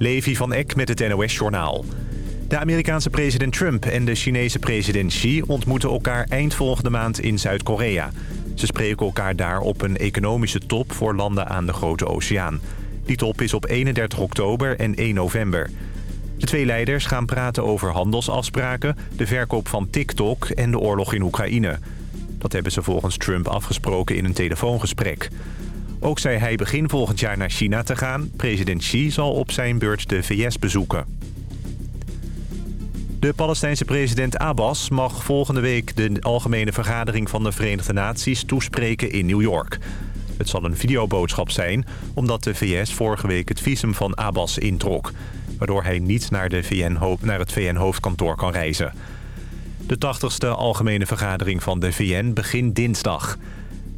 Levi van Eck met het NOS-journaal. De Amerikaanse president Trump en de Chinese president Xi ontmoeten elkaar eind volgende maand in Zuid-Korea. Ze spreken elkaar daar op een economische top voor landen aan de Grote Oceaan. Die top is op 31 oktober en 1 november. De twee leiders gaan praten over handelsafspraken, de verkoop van TikTok en de oorlog in Oekraïne. Dat hebben ze volgens Trump afgesproken in een telefoongesprek. Ook zei hij begin volgend jaar naar China te gaan. President Xi zal op zijn beurt de VS bezoeken. De Palestijnse president Abbas mag volgende week de algemene vergadering van de Verenigde Naties toespreken in New York. Het zal een videoboodschap zijn, omdat de VS vorige week het visum van Abbas introk. Waardoor hij niet naar, de VN naar het VN-hoofdkantoor kan reizen. De 80ste algemene vergadering van de VN begint dinsdag.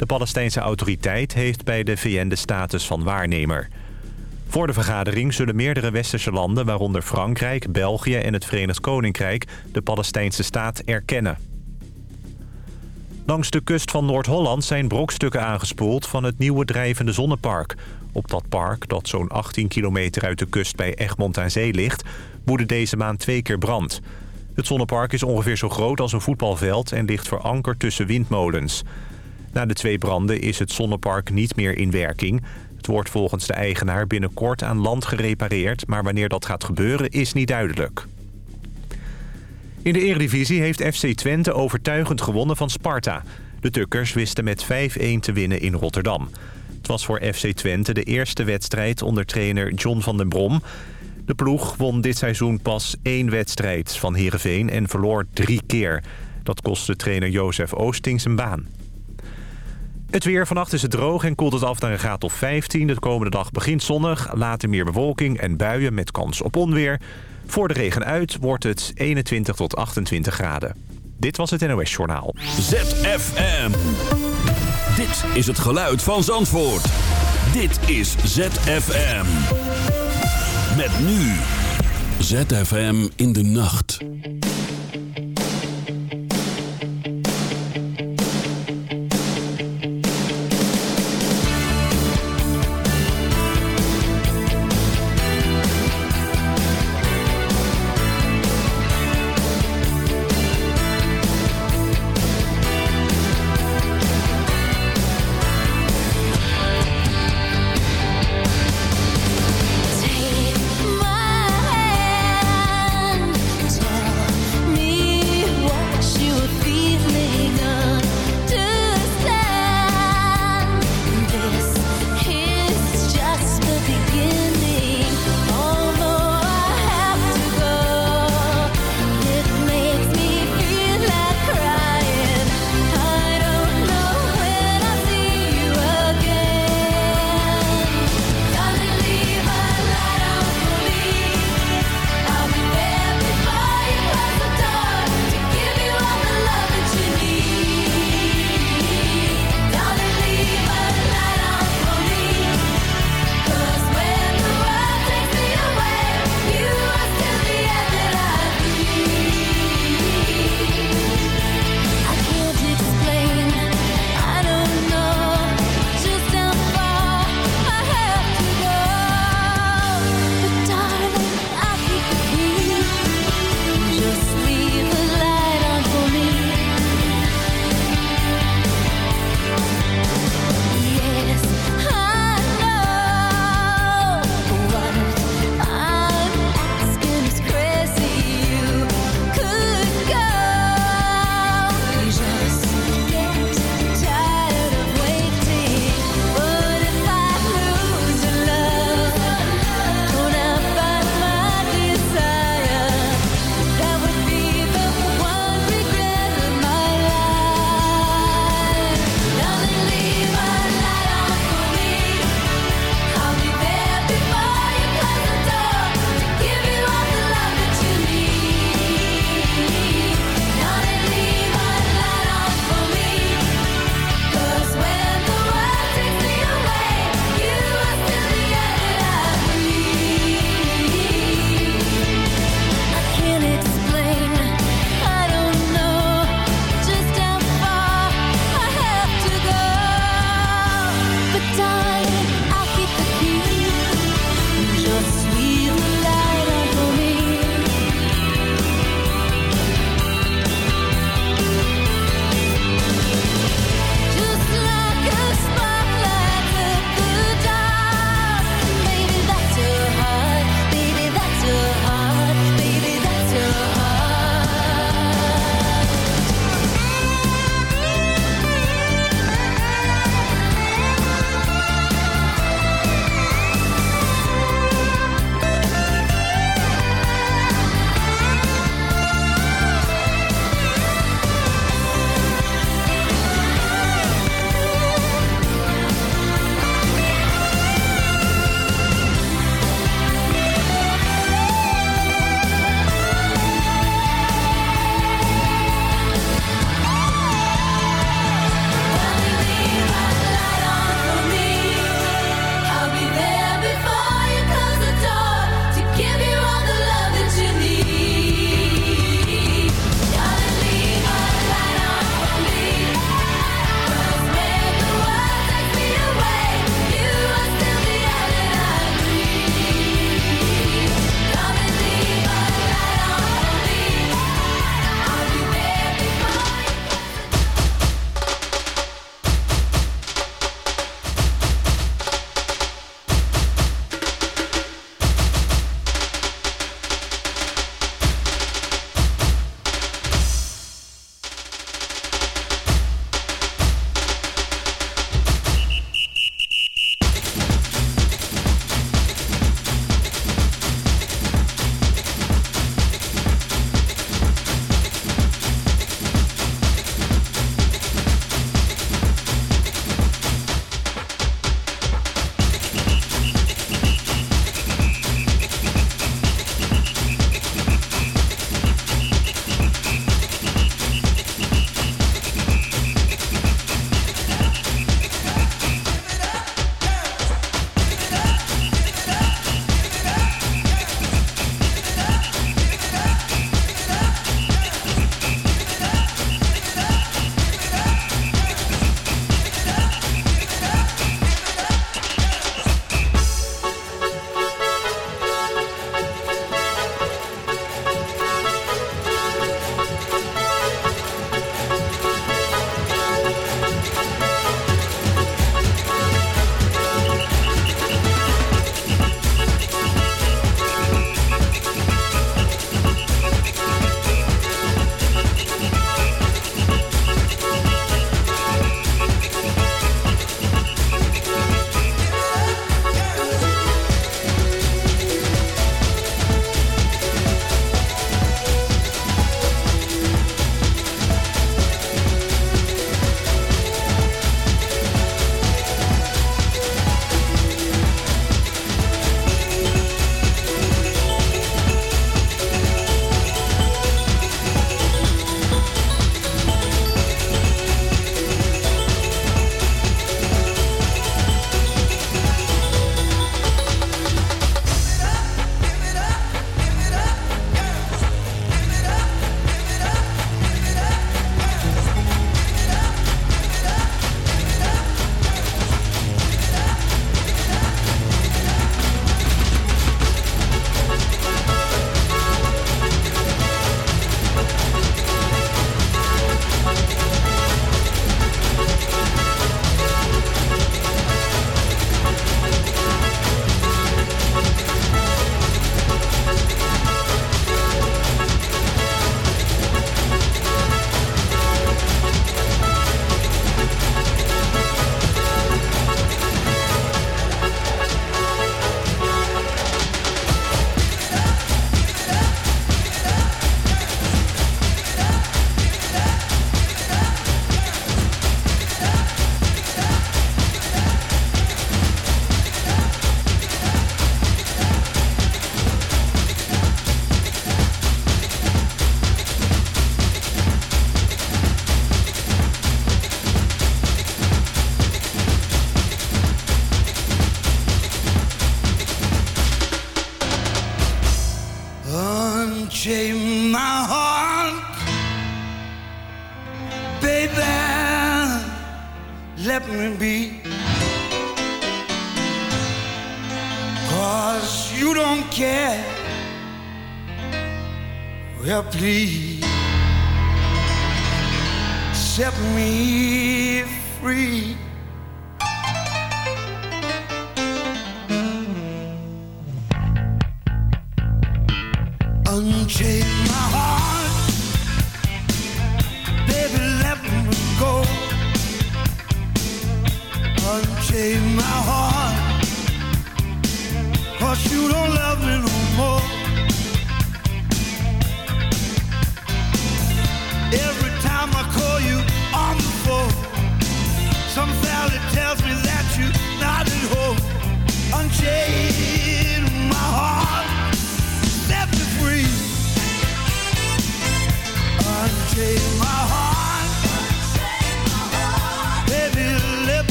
De Palestijnse autoriteit heeft bij de VN de status van waarnemer. Voor de vergadering zullen meerdere westerse landen, waaronder Frankrijk, België en het Verenigd Koninkrijk, de Palestijnse staat erkennen. Langs de kust van Noord-Holland zijn brokstukken aangespoeld van het nieuwe drijvende zonnepark. Op dat park, dat zo'n 18 kilometer uit de kust bij Egmond aan Zee ligt, woedde deze maand twee keer brand. Het zonnepark is ongeveer zo groot als een voetbalveld en ligt verankerd tussen windmolens. Na de twee branden is het zonnepark niet meer in werking. Het wordt volgens de eigenaar binnenkort aan land gerepareerd... maar wanneer dat gaat gebeuren is niet duidelijk. In de Eredivisie heeft FC Twente overtuigend gewonnen van Sparta. De Tukkers wisten met 5-1 te winnen in Rotterdam. Het was voor FC Twente de eerste wedstrijd onder trainer John van den Brom. De ploeg won dit seizoen pas één wedstrijd van Heerenveen en verloor drie keer. Dat kostte trainer Jozef Oosting zijn baan. Het weer. Vannacht is het droog en koelt het af naar een graad of 15. De komende dag begint zonnig, later meer bewolking en buien met kans op onweer. Voor de regen uit wordt het 21 tot 28 graden. Dit was het NOS Journaal. ZFM. Dit is het geluid van Zandvoort. Dit is ZFM. Met nu. ZFM in de nacht.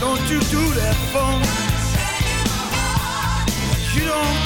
Don't you do that for me? Oh you don't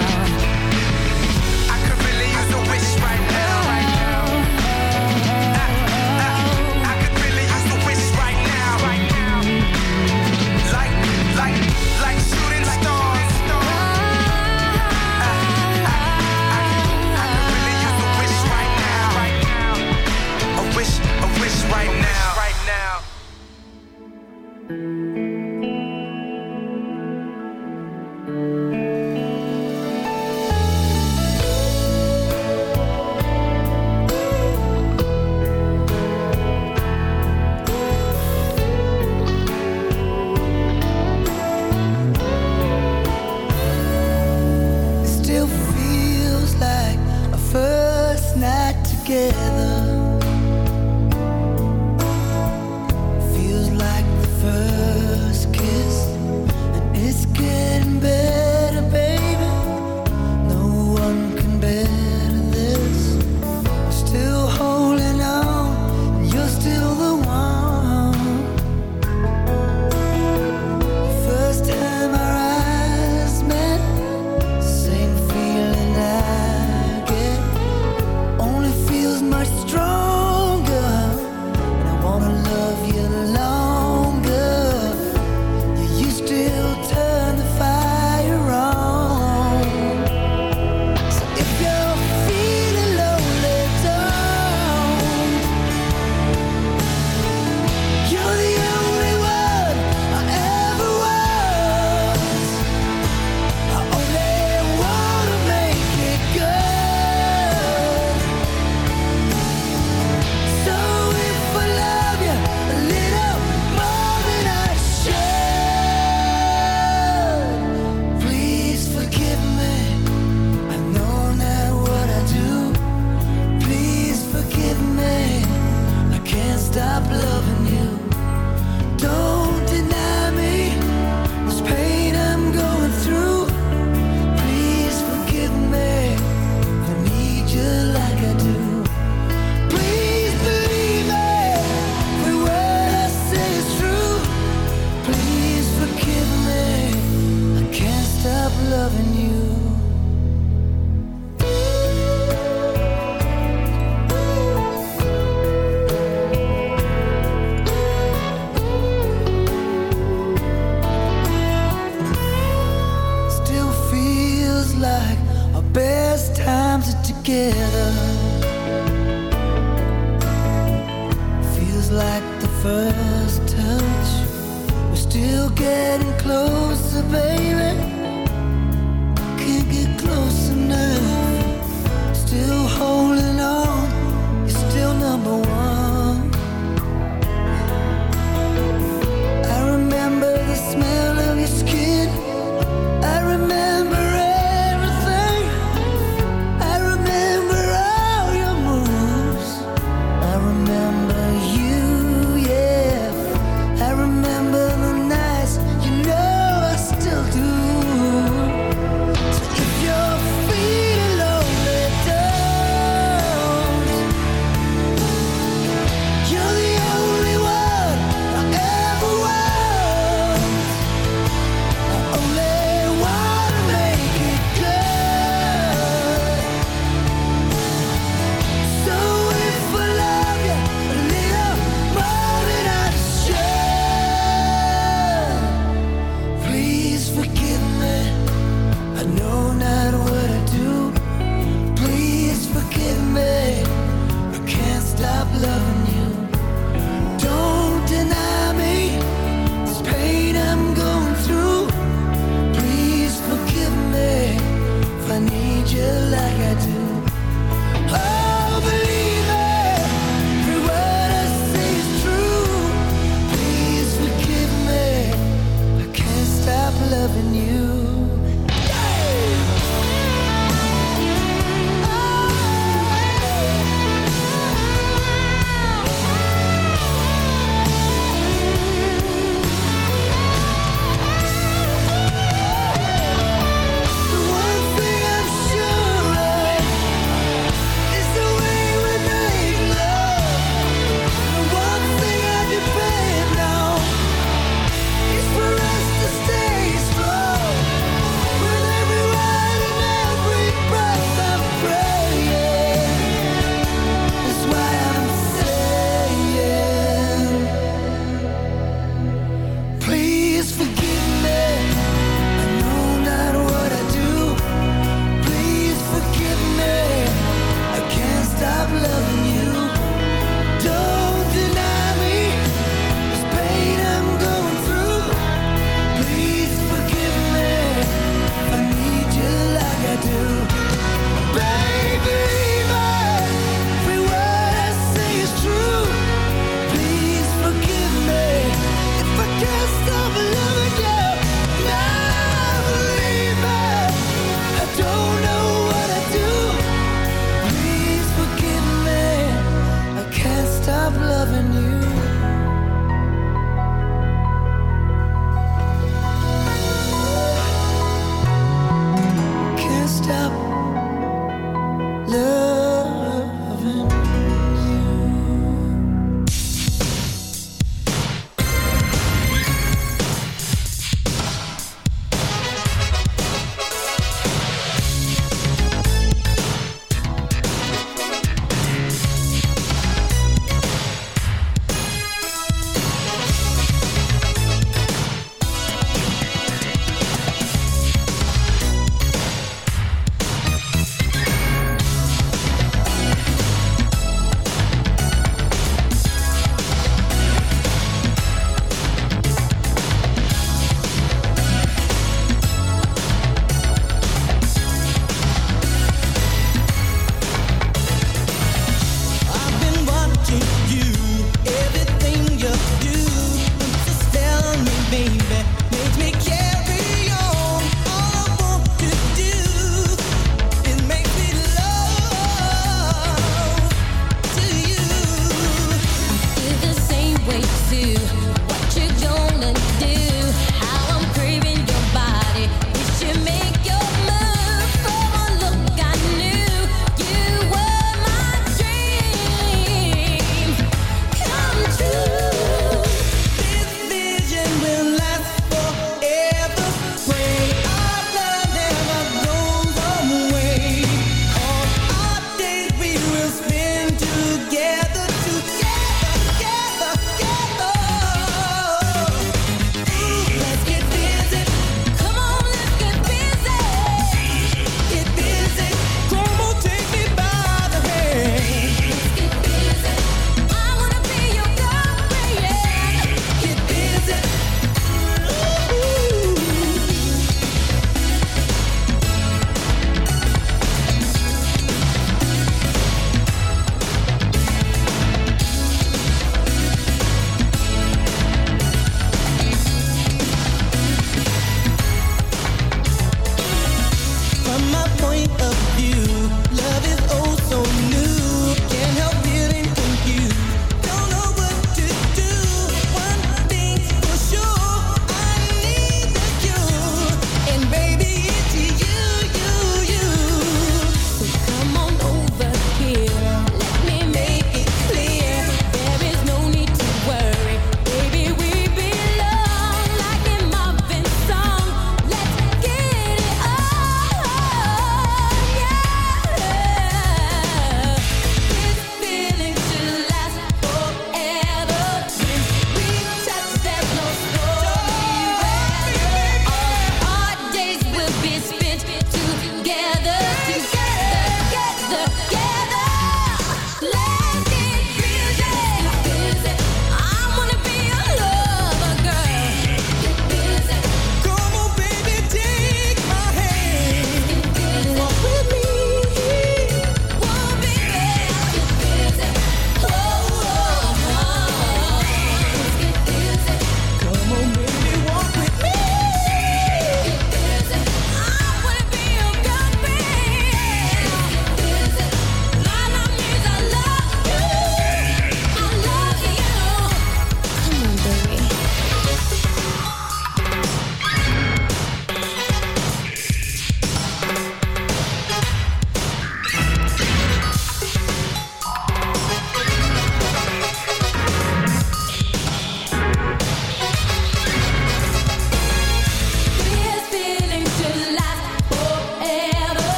right now.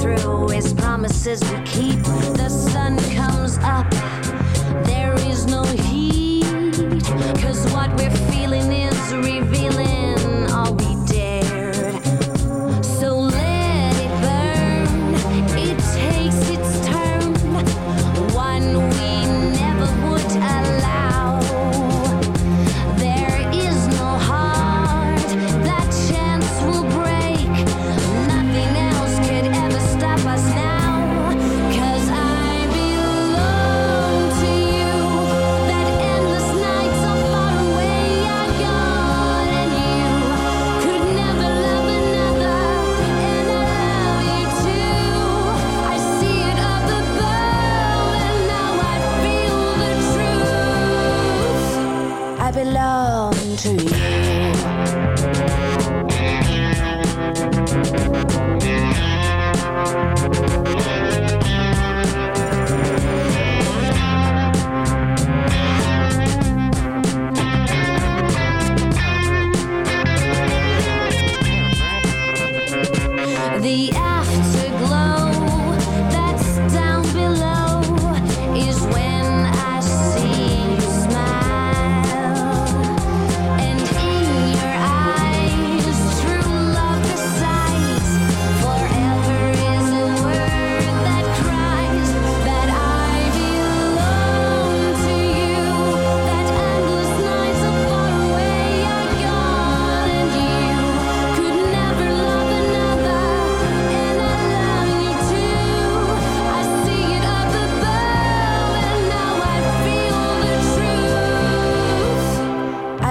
through his promises we keep. The sun comes up, there is no heat. Cause what we're feeling is revealed.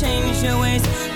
change your ways.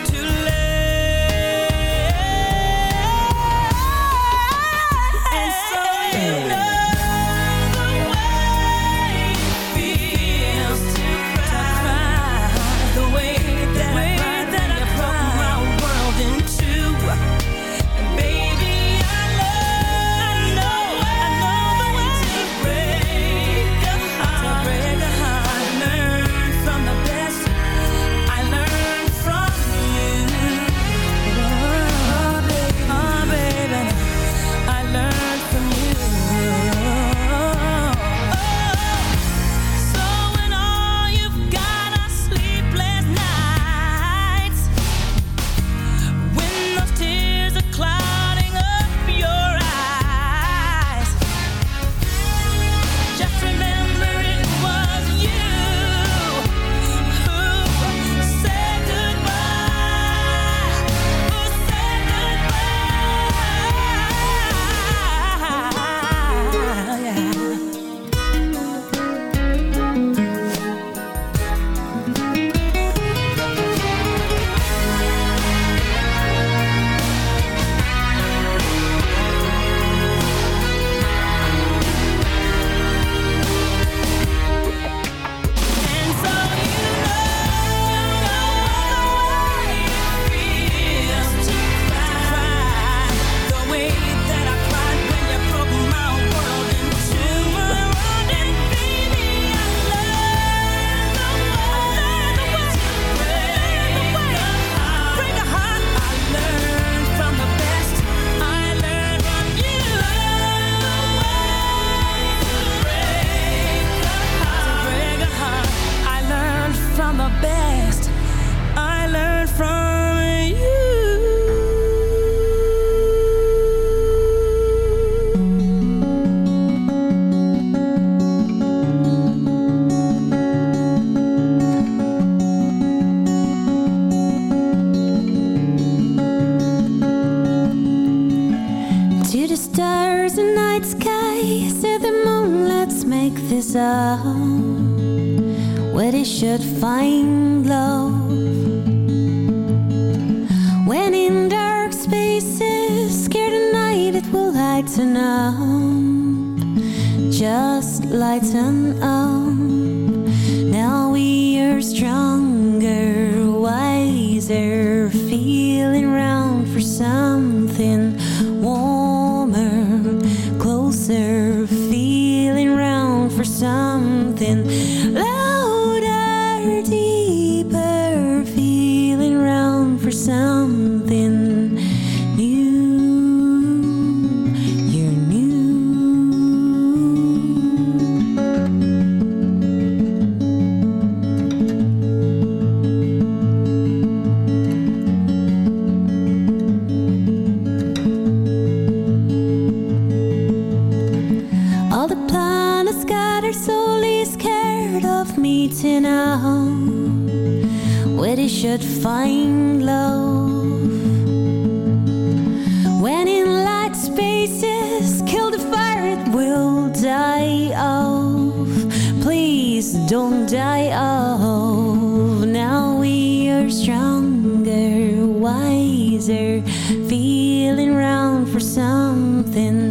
Something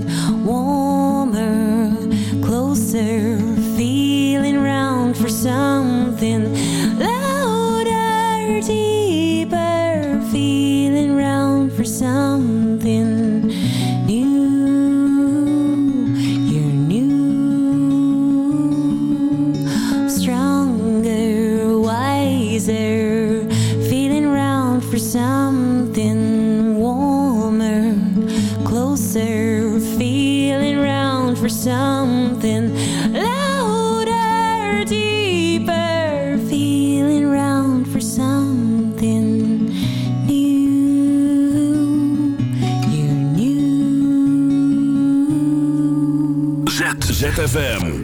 ZFM.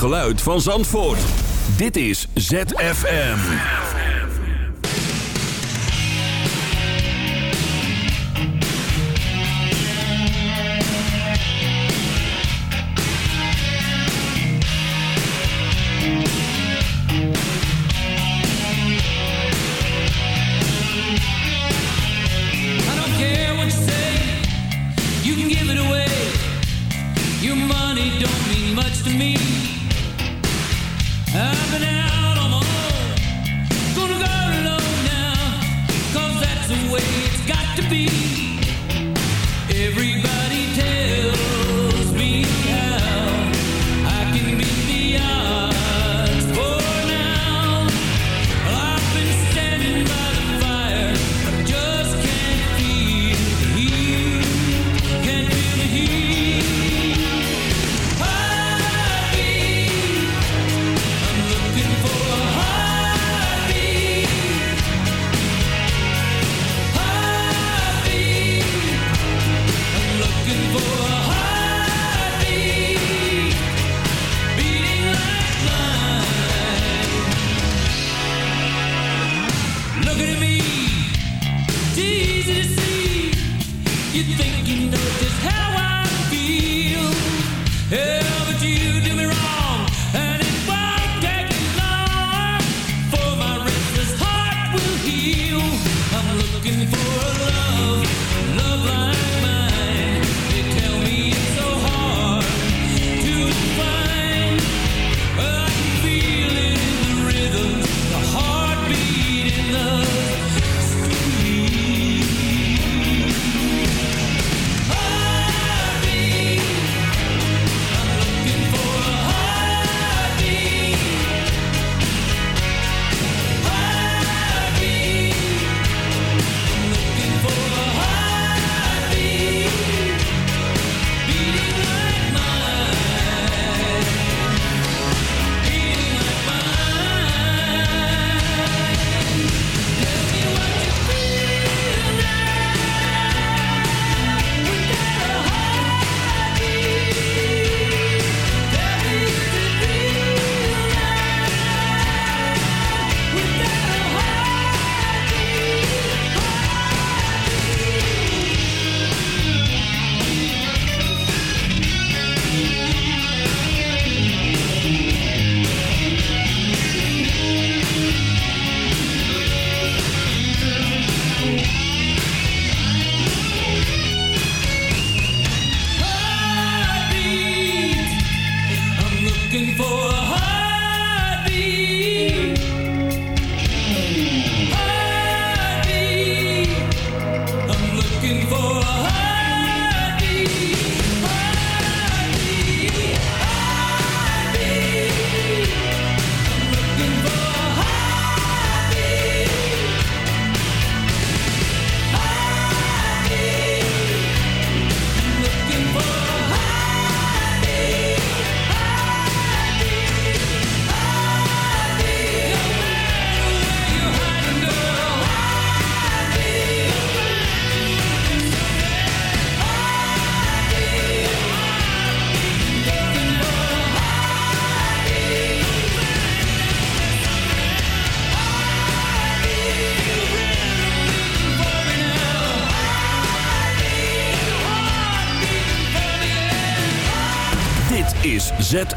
Geluid van Zandvoort. Dit is ZFM. I don't